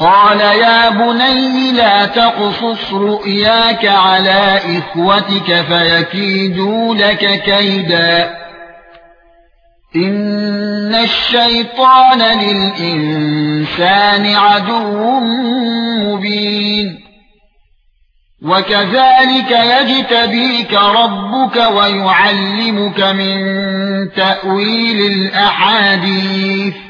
قال يا بني لا تقصص رؤياك على إخوتك فيكيدوا لك كيدا. إن الشيطان للإنسان عدو مبين. وكذلك يجتبيك ربك ويعلمك من تأويل الأحاديث.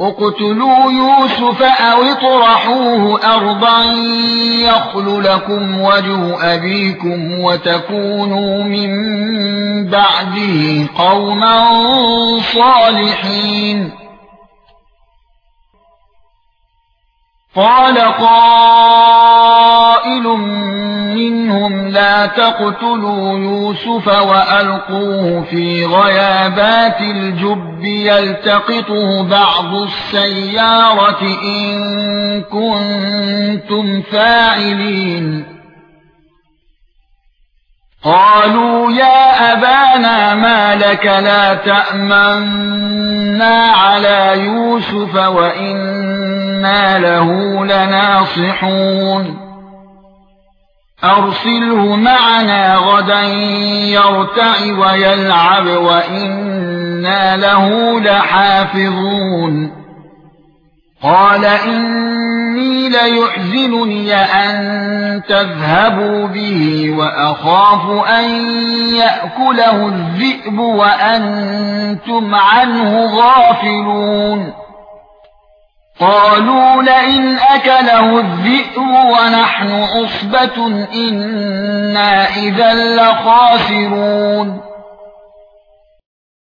اقتلوا يوسف أو اطرحوه ارضا يخل لكم وجه ابيكم وتكونوا من بعده قوما صالحين قال قائل لا تقتلوا يوسف وألقوه في غيابات الجب يلتقطه بعض السيارة إن كنتم فاعلين. قالوا يا أبانا ما لك لا تأمنا على يوسف وإنا له لناصحون. أرسله معنا غدا يرتع ويلعب وإنا له لحافظون. قال إني ليحزنني أن تذهبوا به وأخاف أن يأكله الذئب وأنتم عنه غافلون. قالوا لئن أكله الذئب ونحن عصبه إنا إذا لخاسرون.